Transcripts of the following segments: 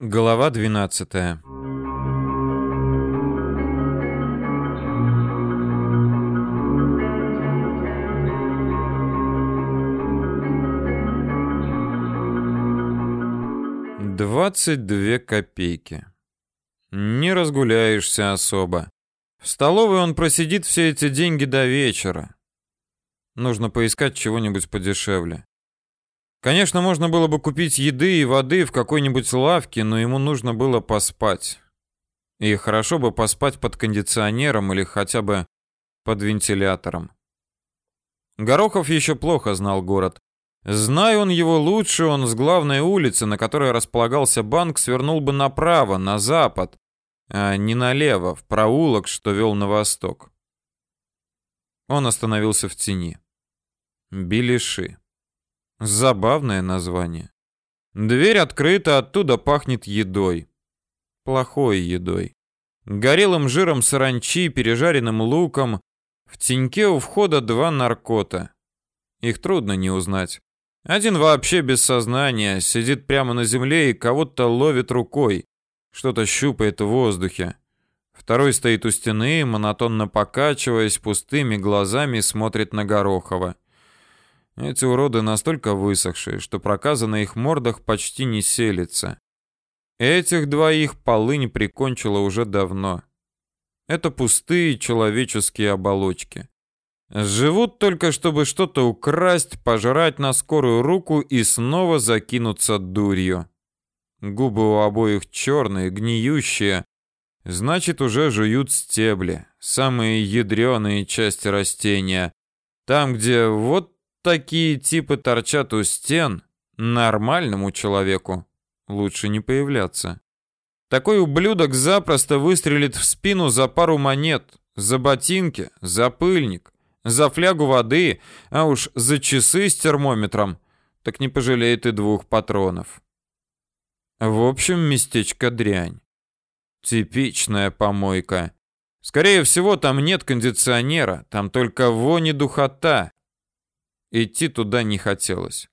Глава 12. Двадцать две копейки. Не разгуляешься особо. В столовой он просидит все эти деньги до вечера. Нужно поискать чего-нибудь подешевле. Конечно, можно было бы купить еды и воды в какой-нибудь лавке, но ему нужно было поспать. И хорошо бы поспать под кондиционером или хотя бы под вентилятором. Горохов еще плохо знал город. Зная он его лучше, он с главной улицы, на которой располагался банк, свернул бы направо, на запад, а не налево, в проулок, что вел на восток. Он остановился в тени. Белиши. Забавное название. Дверь открыта, оттуда пахнет едой. Плохой едой. Горелым жиром саранчи, пережаренным луком. В теньке у входа два наркота. Их трудно не узнать. Один вообще без сознания, сидит прямо на земле и кого-то ловит рукой. Что-то щупает в воздухе. Второй стоит у стены, монотонно покачиваясь, пустыми глазами смотрит на Горохова. Эти уроды настолько высохшие, что проказа на их мордах почти не селится. Этих двоих полынь прикончила уже давно. Это пустые человеческие оболочки. Живут только, чтобы что-то украсть, пожрать на скорую руку и снова закинуться дурью. Губы у обоих черные, гниющие. Значит, уже жуют стебли, самые ядреные части растения. Там, где вот такие типы торчат у стен, нормальному человеку лучше не появляться. Такой ублюдок запросто выстрелит в спину за пару монет, за ботинки, за пыльник, за флягу воды, а уж за часы с термометром, так не пожалеет и двух патронов. В общем, местечко дрянь. Типичная помойка. Скорее всего, там нет кондиционера, там только вони духота. Идти туда не хотелось.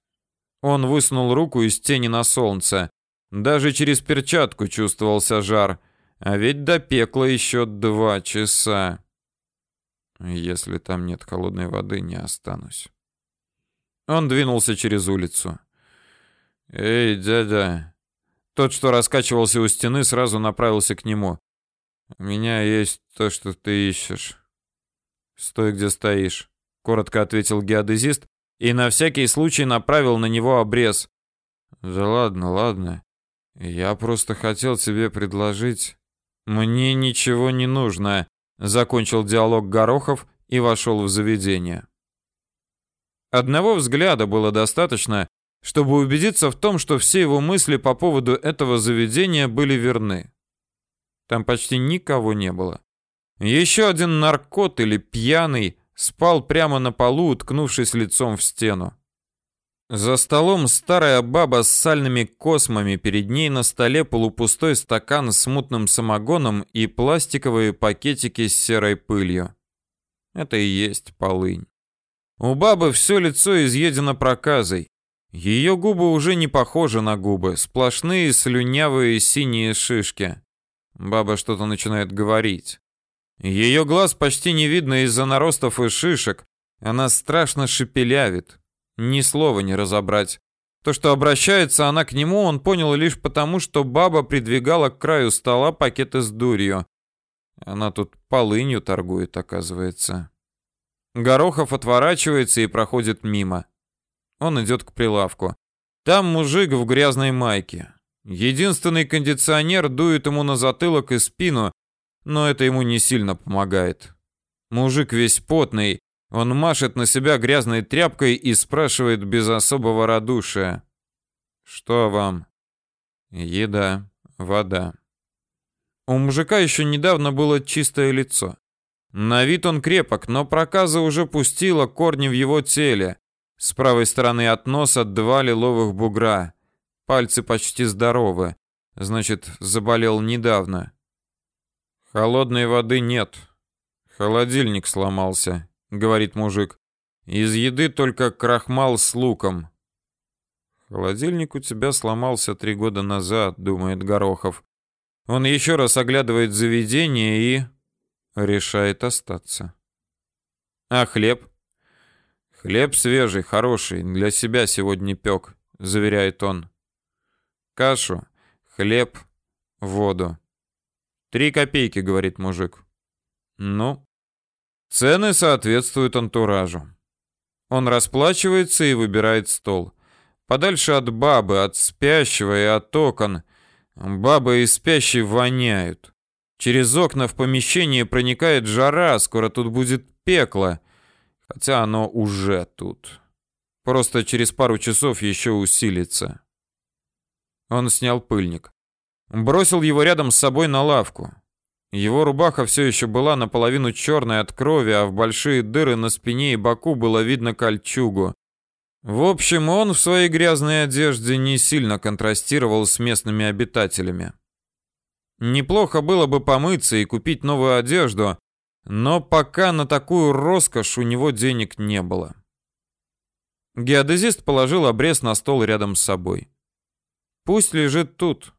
Он высунул руку из тени на солнце. Даже через перчатку чувствовался жар. А ведь до пекла еще два часа. Если там нет холодной воды, не останусь. Он двинулся через улицу. «Эй, дядя!» Тот, что раскачивался у стены, сразу направился к нему. «У меня есть то, что ты ищешь». «Стой, где стоишь», коротко ответил геодезист и на всякий случай направил на него обрез. Да ладно, ладно. Я просто хотел тебе предложить. Мне ничего не нужно, закончил диалог Горохов и вошел в заведение. Одного взгляда было достаточно, чтобы убедиться в том, что все его мысли по поводу этого заведения были верны. Там почти никого не было. Еще один наркот или пьяный спал прямо на полу, уткнувшись лицом в стену. За столом старая баба с сальными космами, перед ней на столе полупустой стакан с мутным самогоном и пластиковые пакетики с серой пылью. Это и есть полынь. У бабы все лицо изъедено проказой. Ее губы уже не похожи на губы, сплошные слюнявые синие шишки. Баба что-то начинает говорить. Ее глаз почти не видно из-за наростов и шишек. Она страшно шепелявит. Ни слова не разобрать. То, что обращается она к нему, он понял лишь потому, что баба придвигала к краю стола пакеты с дурью. Она тут полынью торгует, оказывается. Горохов отворачивается и проходит мимо. Он идет к прилавку. Там мужик в грязной майке. Единственный кондиционер дует ему на затылок и спину, но это ему не сильно помогает. Мужик весь потный, он машет на себя грязной тряпкой и спрашивает без особого радушия. «Что вам?» «Еда, вода». У мужика еще недавно было чистое лицо. На вид он крепок, но проказа уже пустила корни в его теле. С правой стороны от носа два лиловых бугра. Пальцы почти здоровы. Значит, заболел недавно. Холодной воды нет. Холодильник сломался, говорит мужик. Из еды только крахмал с луком. Холодильник у тебя сломался три года назад, думает Горохов. Он еще раз оглядывает заведение и решает остаться. А хлеб? Хлеб свежий, хороший, для себя сегодня пек, заверяет он. Кашу, хлеб, воду. Три копейки, говорит мужик. Ну, цены соответствуют антуражу. Он расплачивается и выбирает стол. Подальше от бабы, от спящего и от окон. Баба и спящий воняют. Через окна в помещение проникает жара, скоро тут будет пекло. Хотя оно уже тут. Просто через пару часов еще усилится. Он снял пыльник. Бросил его рядом с собой на лавку. Его рубаха все еще была наполовину черной от крови, а в большие дыры на спине и боку было видно кольчугу. В общем, он в своей грязной одежде не сильно контрастировал с местными обитателями. Неплохо было бы помыться и купить новую одежду, но пока на такую роскошь у него денег не было. Геодезист положил обрез на стол рядом с собой. Пусть лежит тут,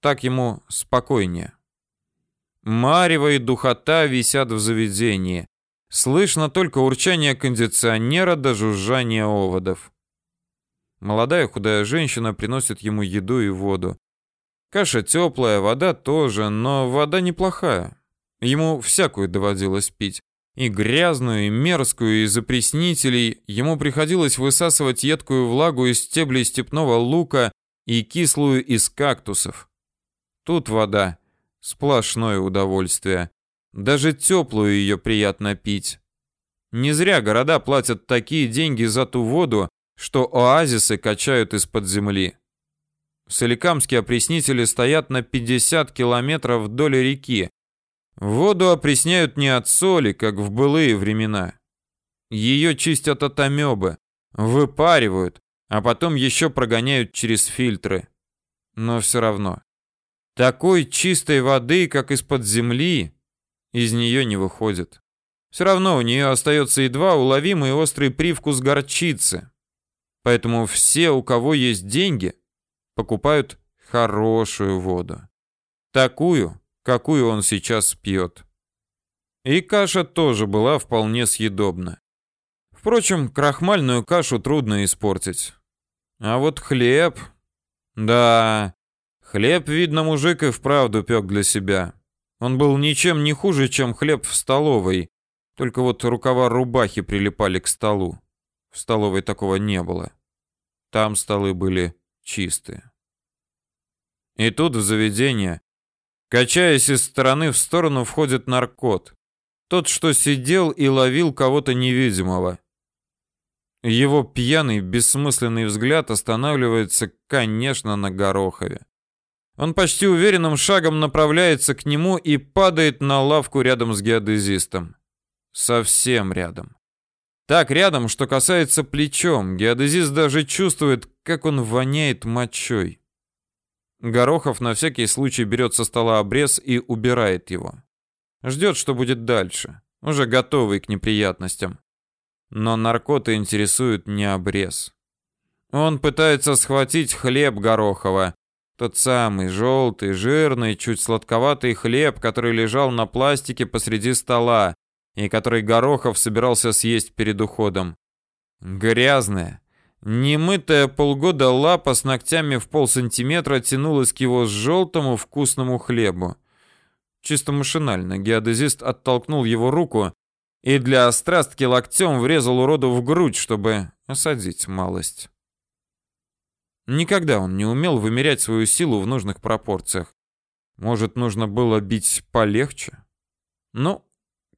так ему спокойнее. Марево и духота висят в заведении. Слышно только урчание кондиционера до жужжания оводов. Молодая худая женщина приносит ему еду и воду. Каша теплая, вода тоже, но вода неплохая. Ему всякую доводилось пить. И грязную, и мерзкую, из опреснителей. Ему приходилось высасывать едкую влагу из стеблей степного лука и кислую из кактусов. Тут вода Сплошное удовольствие. Даже теплую ее приятно пить. Не зря города платят такие деньги за ту воду, что оазисы качают из-под земли. Соликамские опреснители стоят на 50 километров вдоль реки. Воду опресняют не от соли, как в былые времена. Ее чистят от амебы, выпаривают, а потом еще прогоняют через фильтры. Но все равно. Такой чистой воды, как из-под земли, из нее не выходит. Все равно у нее остается едва уловимый острый привкус горчицы. Поэтому все, у кого есть деньги, покупают хорошую воду. Такую, какую он сейчас пьет. И каша тоже была вполне съедобна. Впрочем, крахмальную кашу трудно испортить. А вот хлеб... Да, Хлеб, видно, мужик и вправду пек для себя. Он был ничем не хуже, чем хлеб в столовой, только вот рукава рубахи прилипали к столу. В столовой такого не было. Там столы были чистые. И тут в заведение, качаясь из стороны в сторону, входит наркот. Тот, что сидел и ловил кого-то невидимого. Его пьяный, бессмысленный взгляд останавливается, конечно, на Горохове. Он почти уверенным шагом направляется к нему и падает на лавку рядом с геодезистом. Совсем рядом. Так рядом, что касается плечом. Геодезист даже чувствует, как он воняет мочой. Горохов на всякий случай берет со стола обрез и убирает его. Ждет, что будет дальше, уже готовый к неприятностям. Но наркоты интересуют не обрез. Он пытается схватить хлеб Горохова, тот самый желтый, жирный, чуть сладковатый хлеб, который лежал на пластике посреди стола и который Горохов собирался съесть перед уходом. Грязная, немытая полгода лапа с ногтями в полсантиметра тянулась к его желтому вкусному хлебу. Чисто машинально геодезист оттолкнул его руку и для острастки локтем врезал уроду в грудь, чтобы осадить малость. Никогда он не умел вымерять свою силу в нужных пропорциях. Может, нужно было бить полегче? Ну,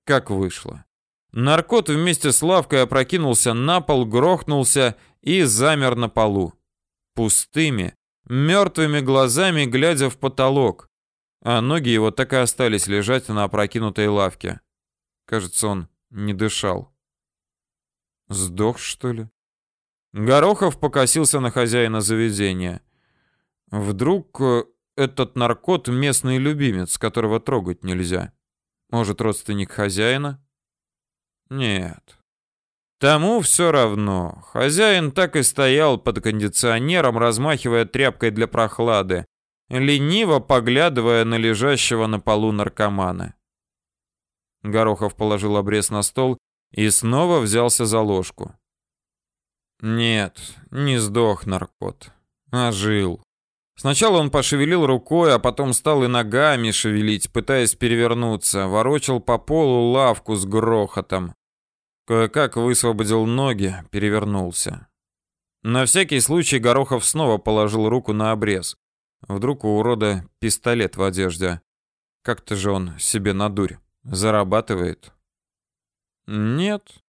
как вышло. Наркот вместе с лавкой опрокинулся на пол, грохнулся и замер на полу. Пустыми, мертвыми глазами глядя в потолок. А ноги его так и остались лежать на опрокинутой лавке. Кажется, он не дышал. Сдох, что ли? Горохов покосился на хозяина заведения. Вдруг э, этот наркот местный любимец, которого трогать нельзя. Может, родственник хозяина? Нет. Тому все равно. Хозяин так и стоял под кондиционером, размахивая тряпкой для прохлады, лениво поглядывая на лежащего на полу наркомана. Горохов положил обрез на стол и снова взялся за ложку. Нет, не сдох наркот, а жил. Сначала он пошевелил рукой, а потом стал и ногами шевелить, пытаясь перевернуться, ворочал по полу лавку с грохотом. Кое-как высвободил ноги, перевернулся. На всякий случай Горохов снова положил руку на обрез. Вдруг у урода пистолет в одежде. Как-то же он себе на дурь зарабатывает. Нет.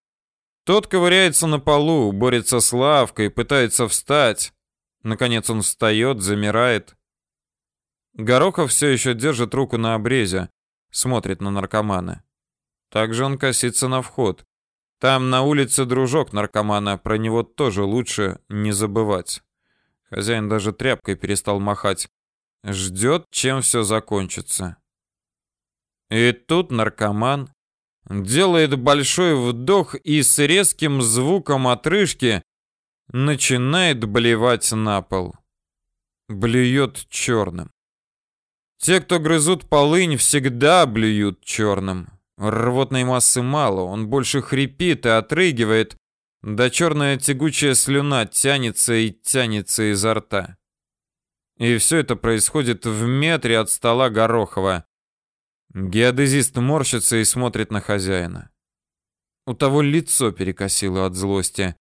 Тот ковыряется на полу, борется с лавкой, пытается встать. Наконец он встает, замирает. Горохов все еще держит руку на обрезе, смотрит на наркомана. Также он косится на вход. Там на улице дружок наркомана, про него тоже лучше не забывать. Хозяин даже тряпкой перестал махать. Ждет, чем все закончится. И тут наркоман делает большой вдох и с резким звуком отрыжки начинает блевать на пол. Блюет черным. Те, кто грызут полынь, всегда блюют черным. Рвотной массы мало, он больше хрипит и отрыгивает, да черная тягучая слюна тянется и тянется изо рта. И все это происходит в метре от стола Горохова. Геодезист морщится и смотрит на хозяина. У того лицо перекосило от злости.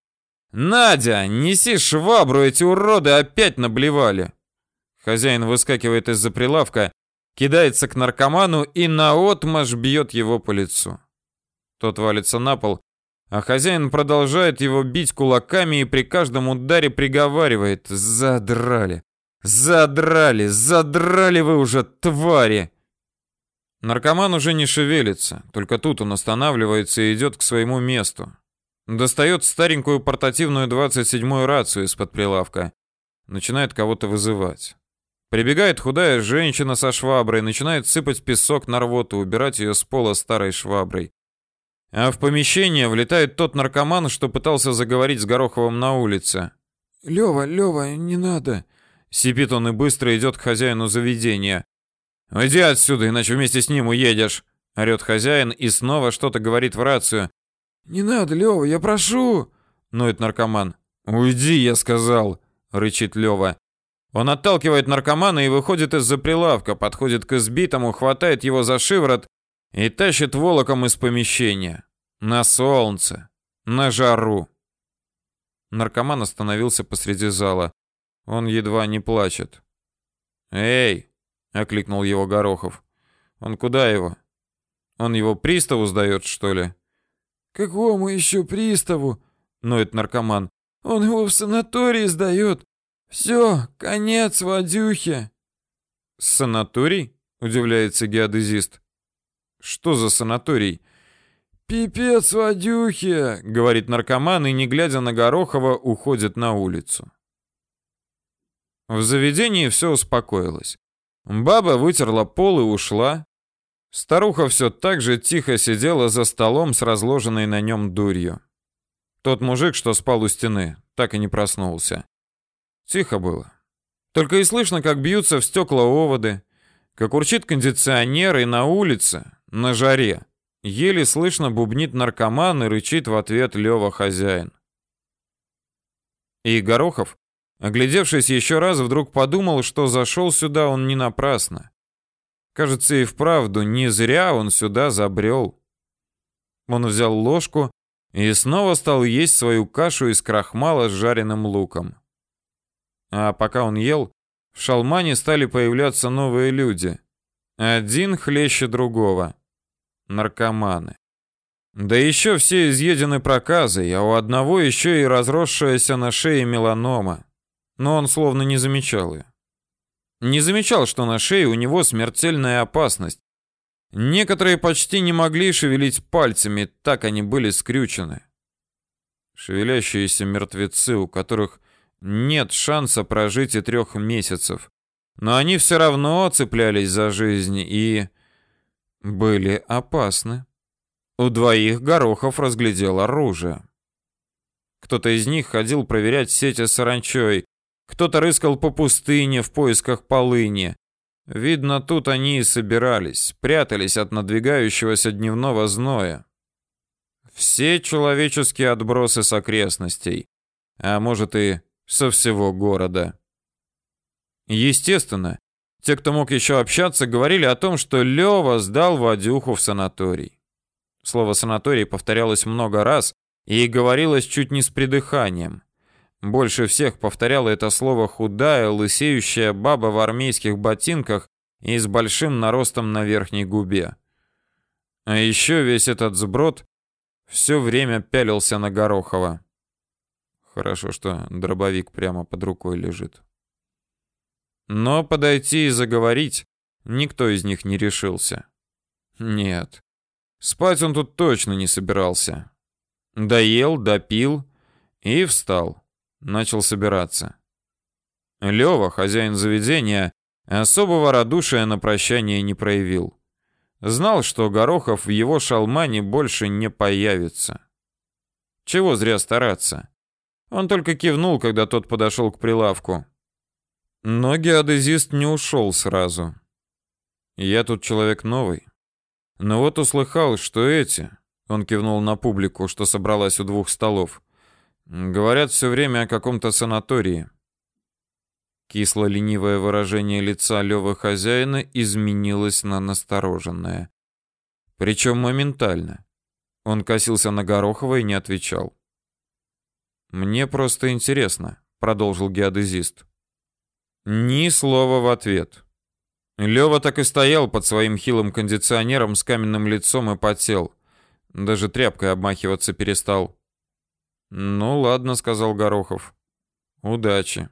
«Надя, неси швабру, эти уроды опять наблевали!» Хозяин выскакивает из-за прилавка, кидается к наркоману и наотмашь бьет его по лицу. Тот валится на пол, а хозяин продолжает его бить кулаками и при каждом ударе приговаривает «Задрали! Задрали! Задрали вы уже, твари!» Наркоман уже не шевелится, только тут он останавливается и идет к своему месту. Достает старенькую портативную 27-ю рацию из-под прилавка. Начинает кого-то вызывать. Прибегает худая женщина со шваброй, начинает сыпать песок на рвоту, убирать ее с пола старой шваброй. А в помещение влетает тот наркоман, что пытался заговорить с Гороховым на улице. «Лёва, Лёва, не надо!» Сипит он и быстро идет к хозяину заведения. «Уйди отсюда, иначе вместе с ним уедешь!» Орет хозяин и снова что-то говорит в рацию. «Не надо, Лёва, я прошу!» Ноет наркоман. «Уйди, я сказал!» Рычит Лёва. Он отталкивает наркомана и выходит из-за прилавка, подходит к избитому, хватает его за шиворот и тащит волоком из помещения. На солнце, на жару. Наркоман остановился посреди зала. Он едва не плачет. «Эй!» — окликнул его Горохов. «Он куда его? Он его приставу сдает, что ли?» «Какому еще приставу?» — ноет наркоман. «Он его в санатории сдает. Все, конец Вадюхе. Санаторий? Удивляется геодезист. Что за санаторий? Пипец Вадюхе, говорит наркоман и, не глядя на Горохова, уходит на улицу. В заведении все успокоилось. Баба вытерла пол и ушла. Старуха все так же тихо сидела за столом с разложенной на нем дурью. Тот мужик, что спал у стены, так и не проснулся. Тихо было. Только и слышно, как бьются в стекла оводы, как урчит кондиционер и на улице, на жаре. Еле слышно бубнит наркоман и рычит в ответ Лёва хозяин. И Горохов, оглядевшись еще раз, вдруг подумал, что зашел сюда он не напрасно. Кажется, и вправду не зря он сюда забрел. Он взял ложку и снова стал есть свою кашу из крахмала с жареным луком. А пока он ел, в шалмане стали появляться новые люди. Один хлеще другого. Наркоманы. Да еще все изъедены проказой, а у одного еще и разросшаяся на шее меланома. Но он словно не замечал ее. Не замечал, что на шее у него смертельная опасность. Некоторые почти не могли шевелить пальцами, так они были скрючены. Шевелящиеся мертвецы, у которых нет шанса прожить и трех месяцев. Но они все равно цеплялись за жизнь и... были опасны. У двоих Горохов разглядел оружие. Кто-то из них ходил проверять сети с саранчой, кто-то рыскал по пустыне в поисках полыни. Видно, тут они и собирались, прятались от надвигающегося дневного зноя. Все человеческие отбросы с окрестностей, а может и со всего города. Естественно, те, кто мог еще общаться, говорили о том, что Лева сдал Вадюху в санаторий. Слово «санаторий» повторялось много раз и говорилось чуть не с придыханием. Больше всех повторяла это слово худая, лысеющая баба в армейских ботинках и с большим наростом на верхней губе. А еще весь этот сброд все время пялился на Горохова. Хорошо, что дробовик прямо под рукой лежит. Но подойти и заговорить никто из них не решился. Нет, спать он тут точно не собирался. Доел, допил и встал начал собираться. Лёва, хозяин заведения, особого радушия на прощание не проявил. Знал, что Горохов в его шалмане больше не появится. Чего зря стараться. Он только кивнул, когда тот подошел к прилавку. Но геодезист не ушел сразу. Я тут человек новый. Но вот услыхал, что эти, он кивнул на публику, что собралась у двух столов, Говорят все время о каком-то санатории. Кисло-ленивое выражение лица Лёвы хозяина изменилось на настороженное. Причем моментально. Он косился на Горохова и не отвечал. «Мне просто интересно», — продолжил геодезист. Ни слова в ответ. Лёва так и стоял под своим хилым кондиционером с каменным лицом и потел. Даже тряпкой обмахиваться перестал. «Ну ладно», — сказал Горохов. «Удачи».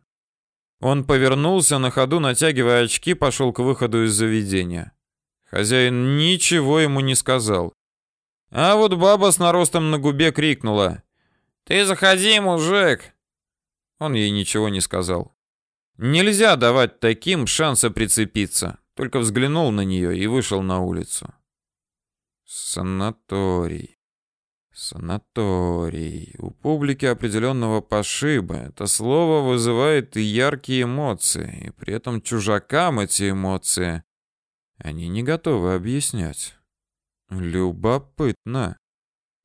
Он повернулся на ходу, натягивая очки, пошел к выходу из заведения. Хозяин ничего ему не сказал. А вот баба с наростом на губе крикнула. «Ты заходи, мужик!» Он ей ничего не сказал. Нельзя давать таким шанса прицепиться. Только взглянул на нее и вышел на улицу. Санаторий. Санаторий. У публики определенного пошиба это слово вызывает и яркие эмоции, и при этом чужакам эти эмоции они не готовы объяснять. Любопытно.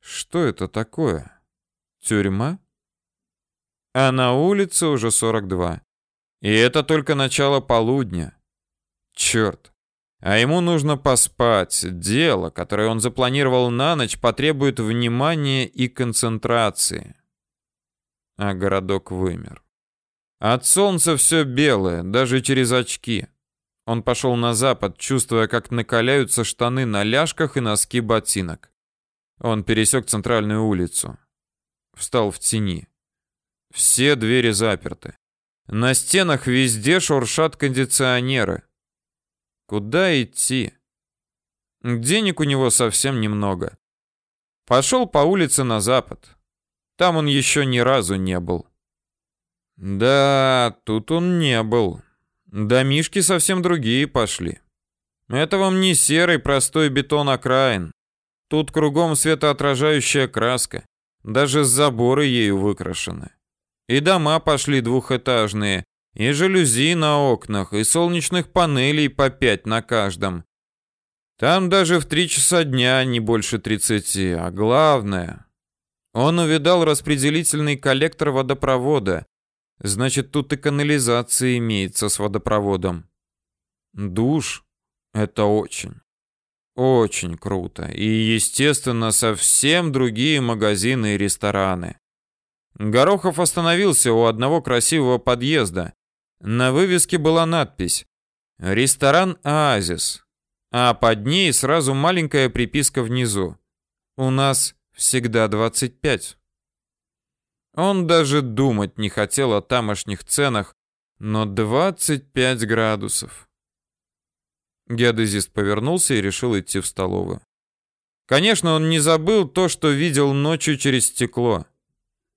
Что это такое? Тюрьма? А на улице уже 42. И это только начало полудня. Черт. А ему нужно поспать. Дело, которое он запланировал на ночь, потребует внимания и концентрации. А городок вымер. От солнца все белое, даже через очки. Он пошел на запад, чувствуя, как накаляются штаны на ляжках и носки ботинок. Он пересек центральную улицу. Встал в тени. Все двери заперты. На стенах везде шуршат кондиционеры. Куда идти? Денег у него совсем немного. Пошел по улице на запад. Там он еще ни разу не был. Да, тут он не был. Домишки совсем другие пошли. Это вам не серый простой бетон окраин. Тут кругом светоотражающая краска. Даже заборы ею выкрашены. И дома пошли двухэтажные, и жалюзи на окнах, и солнечных панелей по пять на каждом. Там даже в три часа дня не больше тридцати, а главное... Он увидал распределительный коллектор водопровода. Значит, тут и канализация имеется с водопроводом. Душ — это очень, очень круто. И, естественно, совсем другие магазины и рестораны. Горохов остановился у одного красивого подъезда. На вывеске была надпись «Ресторан Оазис», а под ней сразу маленькая приписка внизу. «У нас всегда 25». Он даже думать не хотел о тамошних ценах, но 25 градусов. Геодезист повернулся и решил идти в столовую. Конечно, он не забыл то, что видел ночью через стекло,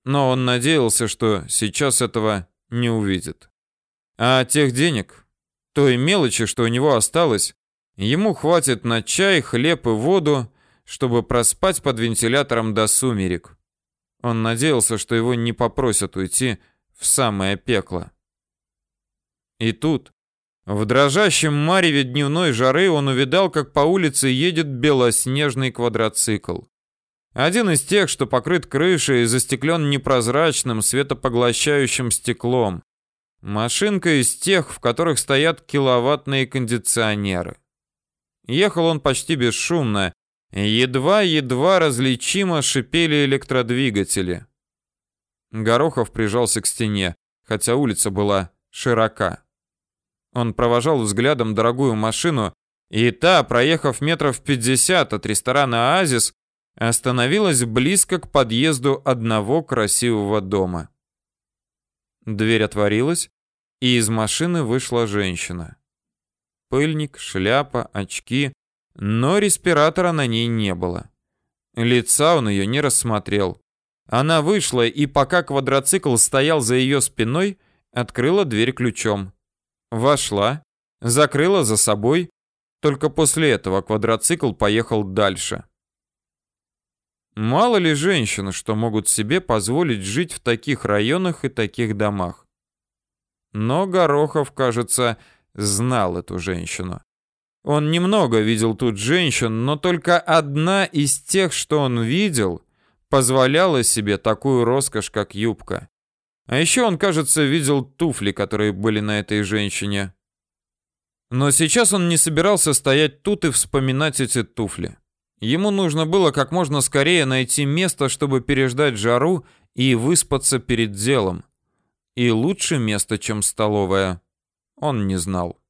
но он надеялся, что сейчас этого не увидит. А тех денег, той мелочи, что у него осталось, ему хватит на чай, хлеб и воду, чтобы проспать под вентилятором до сумерек. Он надеялся, что его не попросят уйти в самое пекло. И тут, в дрожащем мареве дневной жары, он увидал, как по улице едет белоснежный квадроцикл. Один из тех, что покрыт крышей и застеклен непрозрачным светопоглощающим стеклом. Машинка из тех, в которых стоят киловаттные кондиционеры. Ехал он почти бесшумно, едва-едва различимо шипели электродвигатели. Горохов прижался к стене, хотя улица была широка. Он провожал взглядом дорогую машину, и та, проехав метров пятьдесят от ресторана «Оазис», остановилась близко к подъезду одного красивого дома. Дверь отворилась, и из машины вышла женщина. Пыльник, шляпа, очки, но респиратора на ней не было. Лица он ее не рассмотрел. Она вышла, и пока квадроцикл стоял за ее спиной, открыла дверь ключом. Вошла, закрыла за собой, только после этого квадроцикл поехал дальше. Мало ли женщин, что могут себе позволить жить в таких районах и таких домах. Но Горохов, кажется, знал эту женщину. Он немного видел тут женщин, но только одна из тех, что он видел, позволяла себе такую роскошь, как юбка. А еще он, кажется, видел туфли, которые были на этой женщине. Но сейчас он не собирался стоять тут и вспоминать эти туфли. Ему нужно было как можно скорее найти место, чтобы переждать жару и выспаться перед делом. И лучше место, чем столовая, он не знал.